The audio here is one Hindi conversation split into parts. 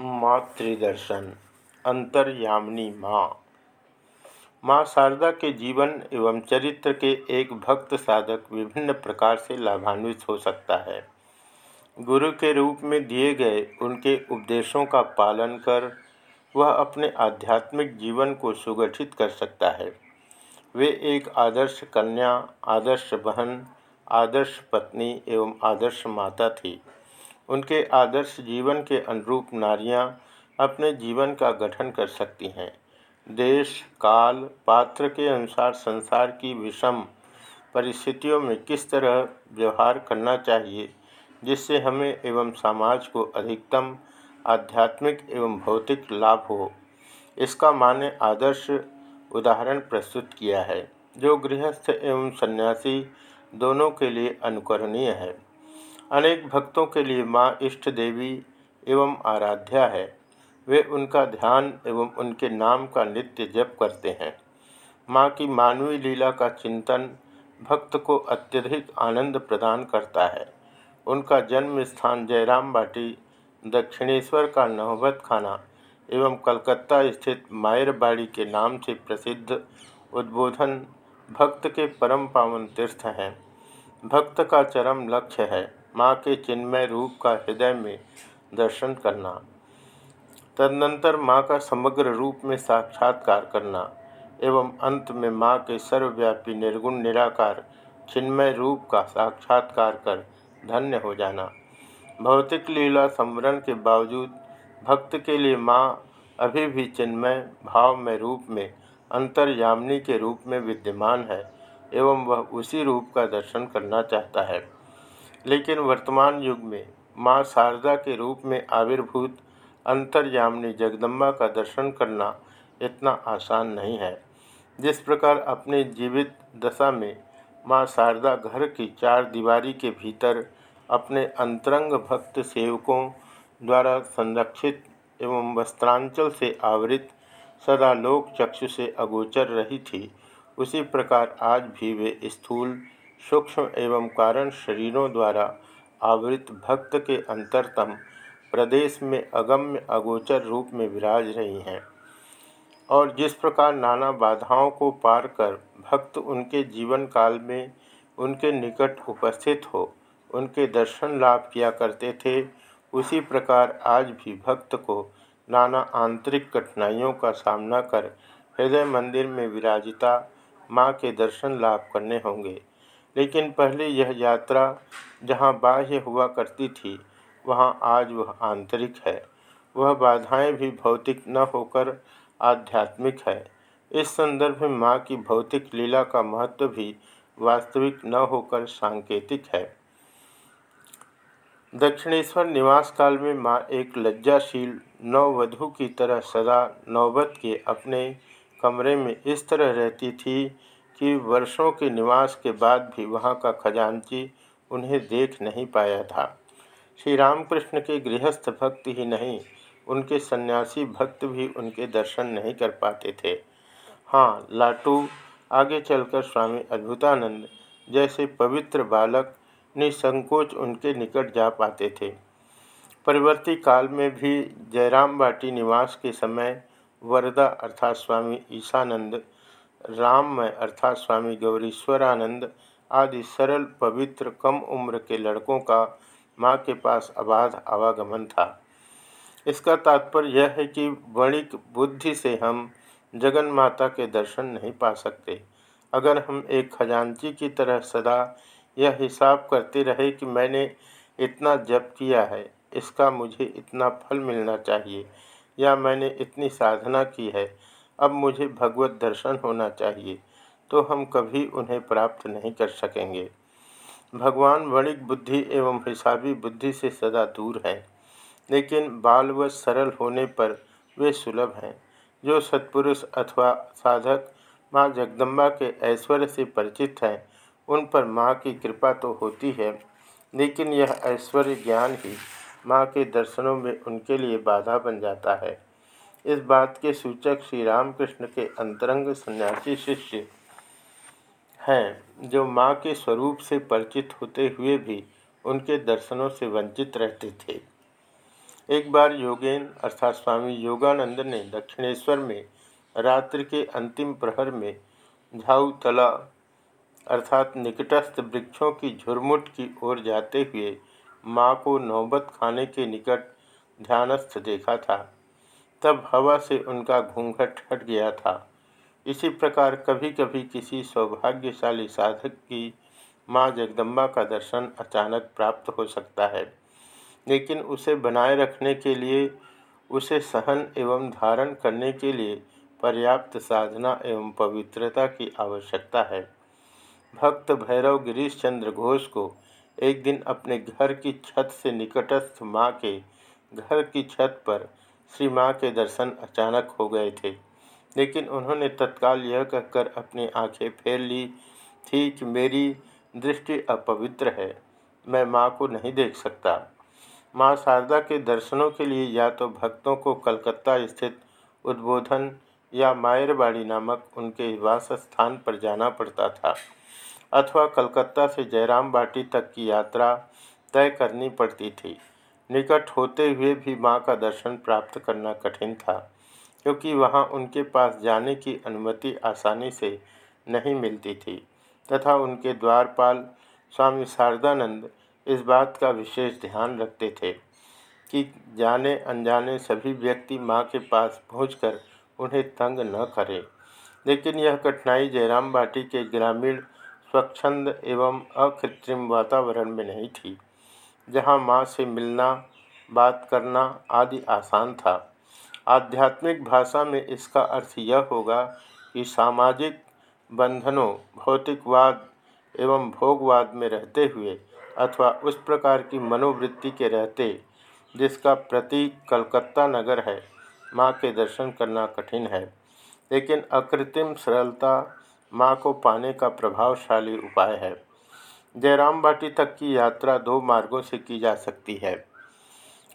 मातृदर्शन, अंतर्यामिनी माँ। माँ शारदा के जीवन एवं चरित्र के एक भक्त साधक विभिन्न प्रकार से लाभान्वित हो सकता है। गुरु के रूप में दिए गए उनके उपदेशों का पालन कर वह अपने आध्यात्मिक जीवन को सुगठित कर सकता है। वे एक आदर्श कन्या, आदर्श बहन, आदर्श पत्नी एवं आदर्श माता थी। उनके आदर्श जीवन के अनुरूप नारियाँ अपने जीवन का गठन कर सकती हैं। देश, काल, पात्र के अनुसार संसार की विषम परिस्थितियों में किस तरह व्यवहार करना चाहिए, जिससे हमें एवं समाज को अधिकतम आध्यात्मिक एवं भौतिक लाभ हो, इसका माने आदर्श उदाहरण प्रस्तुत किया है, जो गृहस्थ एवं सन्यासी दोनों के लिए अनुकरणीय है। अनेक भक्तों के लिए माँ इष्ट देवी एवं आराध्या है। वे उनका ध्यान एवं उनके नाम का नित्य जप करते हैं। माँ की मानवीय लीला का चिंतन भक्त को अत्यधिक आनंद प्रदान करता है। उनका जन्म स्थान जयराम बाटी, दक्षिणेश्वर का नौबत खाना एवं कलकत्ता स्थित मायरबाड़ी के नाम से प्रसिद्ध उद्बोधन भक्त के परम पावन तीर्थ हैं। भक्त का चरम लक्ष्य है। माँ के चिन्मय रूप का हृदय में दर्शन करना, तदनंतर माँ का समग्र रूप में साक्षात्कार करना एवं अंत में माँ के सर्वव्यापी निर्गुण निराकार चिन्मय रूप का साक्षात्कार कर धन्य हो जाना। भौतिक लीला संवरण के बावजूद भक्त के लिए माँ अभी भी चिन्मय भाव में रूप में अंतर्यामिनी के रूप में विद्यमान है एवं वह उसी रूप का दर्शन करना चाहता है। लेकिन वर्तमान युग में माँ शारदा के रूप में आविर्भूत अंतर्यामिनी जगदम्बा का दर्शन करना इतना आसान नहीं है। जिस प्रकार अपने जीवित दशा में माँ शारदा घर की चार दीवारी के भीतर अपने अंतरंग भक्त सेवकों द्वारा संरक्षित एवं वस्त्रांचल से आवृत सदा लोक चक्षु से अगोचर रही थी, उसी प्रकार आज भी वे स्थूल सूक्ष्म एवं कारण शरीरों द्वारा आवृत भक्त के अंतरतम प्रदेश में अगम्य अगोचर रूप में विराज रही हैं और जिस प्रकार नाना बाधाओं को पार कर भक्त उनके जीवन काल में उनके निकट उपस्थित हो, उनके दर्शन लाभ किया करते थे, उसी प्रकार आज भी भक्त को नाना आंतरिक कठिनाइयों का सामना कर हृदय मंदिर में विराजिता माँ के दर्शन लाभ करने होंगे। लेकिन पहले यह यात्रा जहाँ बाह्य हुआ करती थी, वहाँ आज वह आंतरिक है। वह बाधाएँ भी भौतिक न होकर आध्यात्मिक है। इस संदर्भ में माँ की भौतिक लीला का महत्व भी वास्तविक न होकर सांकेतिक है। दक्षिणेश्वर निवास काल में माँ एक लज्जाशील नववधु की तरह सदा नौबत के अपने कमरे में इस तरह रहती थी कि वर्षों के निवास के बाद भी वहाँ का खजांची उन्हें देख नहीं पाया था। श्री रामकृष्ण के गृहस्थ भक्त ही नहीं, उनके सन्यासी भक्त भी उनके दर्शन नहीं कर पाते थे। हाँ लाटू, आगे चलकर स्वामी अद्भुतानंद जैसे पवित्र बालक निसंकोच उनके निकट जा पाते थे। परिवर्ती काल में भी जयराम बाटी निवास के समय वरदा अर्थात स्वामी ईशानंद राममय अर्थात स्वामी गौरीश्वरानंद आदि सरल, पवित्र, कम उम्र के लड़कों का माँ के पास अबाध आवागमन था। इसका तात्पर्य यह है कि वणिक बुद्धि से हम जगन माता के दर्शन नहीं पा सकते। अगर हम एक खजांची की तरह सदा यह हिसाब करते रहे कि मैंने इतना जप किया है, इसका मुझे इतना फल मिलना चाहिए, या मैंने इतनी साधना की है अब मुझे भगवत दर्शन होना चाहिए तो हम कभी उन्हें प्राप्त नहीं कर सकेंगे। भगवान वणिक बुद्धि एवं हिसाबी बुद्धि से सदा दूर हैं, लेकिन बाल व सरल होने पर वे सुलभ हैं। जो सत्पुरुष अथवा साधक माँ जगदम्बा के ऐश्वर्य से परिचित हैं, उन पर माँ की कृपा तो होती है, लेकिन यह ऐश्वर्य ज्ञान ही माँ के दर्शनों में उनके लिए बाधा बन जाता है। इस बात के सूचक श्री रामकृष्ण के अंतरंग सन्यासी शिष्य हैं, जो माँ के स्वरूप से परिचित होते हुए भी उनके दर्शनों से वंचित रहते थे। एक बार योगेन अर्थात स्वामी योगानंद ने दक्षिणेश्वर में रात्रि के अंतिम प्रहर में झाऊतला अर्थात निकटस्थ वृक्षों की झुरमुट की ओर जाते हुए माँ को नौबत खाने के निकट ध्यानस्थ देखा था। तब हवा से उनका घूंघट हट गया था। इसी प्रकार कभी कभी किसी सौभाग्यशाली साधक की माँ जगदम्बा का दर्शन अचानक प्राप्त हो सकता है, लेकिन उसे बनाए रखने के लिए, उसे सहन एवं धारण करने के लिए पर्याप्त साधना एवं पवित्रता की आवश्यकता है। भक्त भैरव गिरीश चंद्र घोष को एक दिन अपने घर की छत से निकटस्थ माँ के घर की छत पर श्री माँ के दर्शन अचानक हो गए थे। लेकिन उन्होंने तत्काल यह कहकर अपनी आँखें फेर ली, थी कि मेरी दृष्टि अपवित्र है, मैं माँ को नहीं देख सकता। माँ शारदा के दर्शनों के लिए या तो भक्तों को कलकत्ता स्थित उद्बोधन या मायरबाड़ी नामक उनके वास स्थान पर जाना पड़ता था, अथवा कलकत्ता से जयराम बाटी तक की यात्रा तय करनी पड़ती थी। निकट होते हुए भी माँ का दर्शन प्राप्त करना कठिन था, क्योंकि वहाँ उनके पास जाने की अनुमति आसानी से नहीं मिलती थी। तथा उनके द्वारपाल स्वामी शारदानंद इस बात का विशेष ध्यान रखते थे कि जाने अनजाने सभी व्यक्ति माँ के पास पहुंचकर उन्हें तंग न करें। लेकिन यह कठिनाई जयराम बाटी के ग्रामीण, स्वच्छंद एवं अकृत्रिम वातावरण में नहीं थी। जहाँ माँ से मिलना, बात करना आदि आसान था। आध्यात्मिक भाषा में इसका अर्थ यह होगा कि सामाजिक बंधनों, भौतिकवाद एवं भोगवाद में रहते हुए अथवा उस प्रकार की मनोवृत्ति के रहते, जिसका प्रतीक कलकत्ता नगर है, माँ के दर्शन करना कठिन है। लेकिन अकृत्रिम सरलता माँ को पाने का प्रभावशाली उपाय है। जयराम बाटी तक की यात्रा दो मार्गों से की जा सकती है।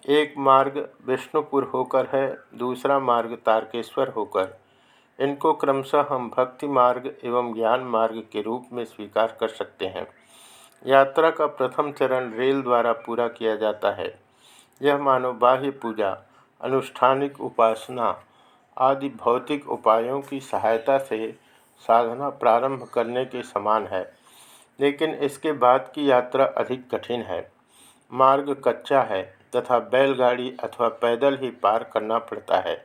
एक मार्ग विष्णुपुर होकर है, दूसरा मार्ग तारकेश्वर होकर। इनको क्रमशः हम भक्ति मार्ग एवं ज्ञान मार्ग के रूप में स्वीकार कर सकते हैं। यात्रा का प्रथम चरण रेल द्वारा पूरा किया जाता है। यह मानव बाह्य पूजा, अनुष्ठानिक उपासना आदि भौतिक उपायों की सहायता से साधना प्रारंभ करने के समान है। लेकिन इसके बाद की यात्रा अधिक कठिन है। मार्ग कच्चा है तथा बैलगाड़ी अथवा पैदल ही पार करना पड़ता है।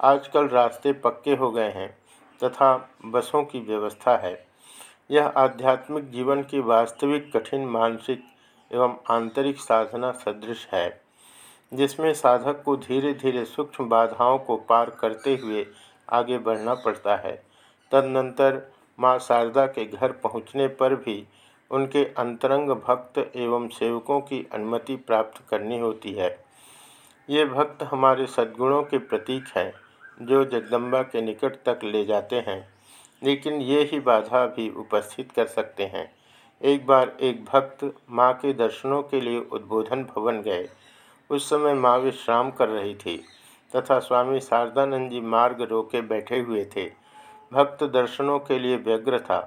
आजकल रास्ते पक्के हो गए हैं तथा बसों की व्यवस्था है। यह आध्यात्मिक जीवन की वास्तविक कठिन मानसिक एवं आंतरिक साधना सदृश है, जिसमें साधक को धीरे धीरे सूक्ष्म बाधाओं को पार करते हुए आगे बढ़ना पड़ता है। तदनंतर माँ शारदा के घर पहुँचने पर भी उनके अंतरंग भक्त एवं सेवकों की अनुमति प्राप्त करनी होती है। ये भक्त हमारे सद्गुणों के प्रतीक हैं, जो जगदम्बा के निकट तक ले जाते हैं। लेकिन ये ही बाधा भी उपस्थित कर सकते हैं। एक बार एक भक्त माँ के दर्शनों के लिए उद्बोधन भवन गए। उस समय माँ विश्राम कर रही थी, तथा स्वामी शारदानंद जी मार्ग रोके बैठे हुए थे। भक्त दर्शनों के लिए व्यग्र था।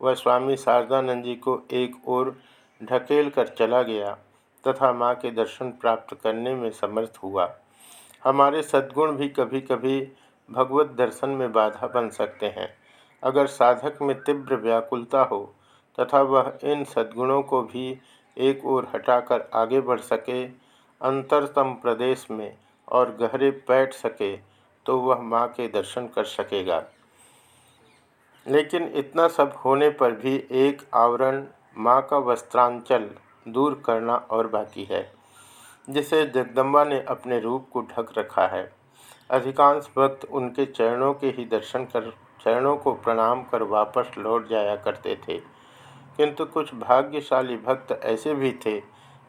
वह स्वामी शारदानंद जी को एक ओर ढकेल कर चला गया तथा माँ के दर्शन प्राप्त करने में समर्थ हुआ। हमारे सद्गुण भी कभी कभी भगवत दर्शन में बाधा बन सकते हैं। अगर साधक में तीव्र व्याकुलता हो तथा वह इन सद्गुणों को भी एक ओर हटाकर आगे बढ़ सके, अंतरतम प्रदेश में और गहरे बैठ सके तो वह माँ के दर्शन कर सकेगा। लेकिन इतना सब होने पर भी एक आवरण माँ का वस्त्रांचल दूर करना और बाकी है, जिसे जगदम्बा ने अपने रूप को ढक रखा है। अधिकांश भक्त उनके चरणों के ही दर्शन कर, चरणों को प्रणाम कर वापस लौट जाया करते थे। किंतु कुछ भाग्यशाली भक्त ऐसे भी थे,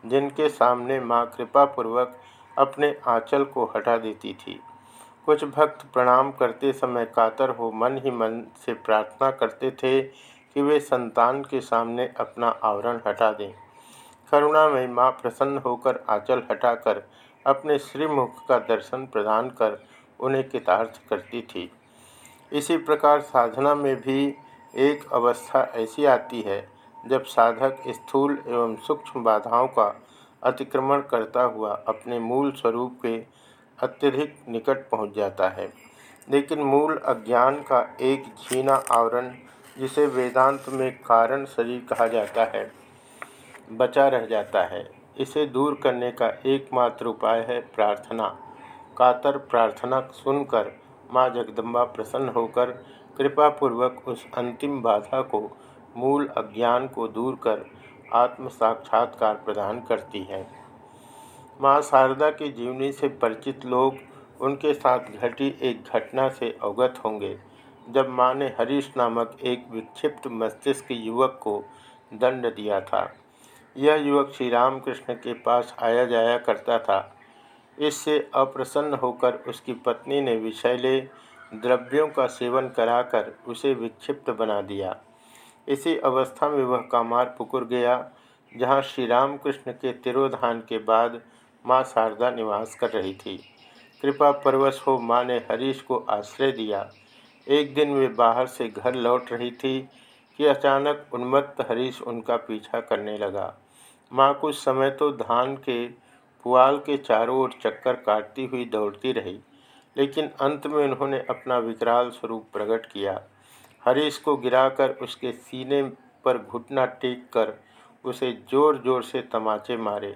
जिनके सामने माँ कृपापूर्वक अपने आंचल को हटा देती थी। कुछ भक्त प्रणाम करते समय कातर हो मन ही मन से प्रार्थना करते थे कि वे संतान के सामने अपना आवरण हटा दें। करुणा में माँ प्रसन्न होकर आंचल हटाकर अपने श्रीमुख का दर्शन प्रदान कर उन्हें कितार्थ करती थी। इसी प्रकार साधना में भी एक अवस्था ऐसी आती है, जब साधक स्थूल एवं सूक्ष्म बाधाओं का अतिक्रमण करता हुआ अपने मूल स्वरूप के अत्यधिक निकट पहुँच जाता है। लेकिन मूल अज्ञान का एक छीना आवरण, जिसे वेदांत में कारण शरीर कहा जाता है, बचा रह जाता है। इसे दूर करने का एकमात्र उपाय है प्रार्थना। कातर प्रार्थना सुनकर माँ जगदम्बा प्रसन्न होकर कृपापूर्वक उस अंतिम बाधा को, मूल अज्ञान को दूर कर आत्म साक्षात्कार प्रदान करती है। माँ शारदा की जीवनी से परिचित लोग उनके साथ घटी एक घटना से अवगत होंगे। जब माँ ने हरीश नामक एक विक्षिप्त मस्तिष्क युवक को दंड दिया था, यह युवक श्री रामकृष्ण के पास आया जाया करता था। इससे अप्रसन्न होकर उसकी पत्नी ने विषैले द्रव्यों का सेवन कराकर उसे विक्षिप्त बना दिया। इसी अवस्था में वह कामार पुकुर गया, जहाँ श्री रामकृष्ण के तिरोधान के बाद माँ शारदा निवास कर रही थी। कृपा परवश हो माँ ने हरीश को आश्रय दिया। एक दिन वे बाहर से घर लौट रही थी कि अचानक उन्मत्त हरीश उनका पीछा करने लगा। माँ कुछ समय तो धान के पुआल के चारों ओर चक्कर काटती हुई दौड़ती रही, लेकिन अंत में उन्होंने अपना विकराल स्वरूप प्रकट किया। हरीश को गिराकर उसके सीने पर घुटना टेक कर उसे ज़ोर ज़ोर से तमाचे मारे।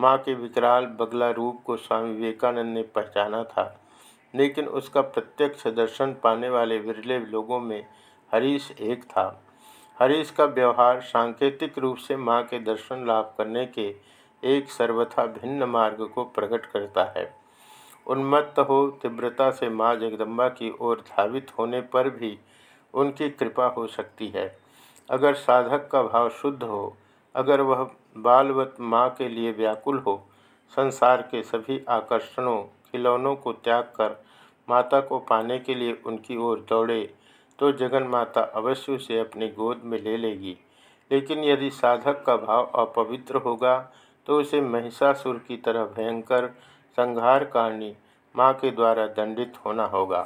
माँ के विकराल बगला रूप को स्वामी विवेकानंद ने पहचाना था, लेकिन उसका प्रत्यक्ष दर्शन पाने वाले विरले लोगों में हरीश एक था। हरीश का व्यवहार सांकेतिक रूप से माँ के दर्शन लाभ करने के एक सर्वथा भिन्न मार्ग को प्रकट करता है। उन्मत्त हो, तीव्रता से माँ जगदम्बा की ओर धावित होने पर भी उनकी कृपा हो सकती है। अगर साधक का भाव शुद्ध हो अगर वह बालवत माँ के लिए व्याकुल हो, संसार के सभी आकर्षणों, खिलौनों को त्याग कर माता को पाने के लिए उनकी ओर दौड़े तो जगन माता अवश्य उसे अपनी गोद में ले लेगी। लेकिन यदि साधक का भाव अपवित्र होगा तो उसे महिषासुर की तरह भयंकर संहारकारिणी माँ के द्वारा दंडित होना होगा।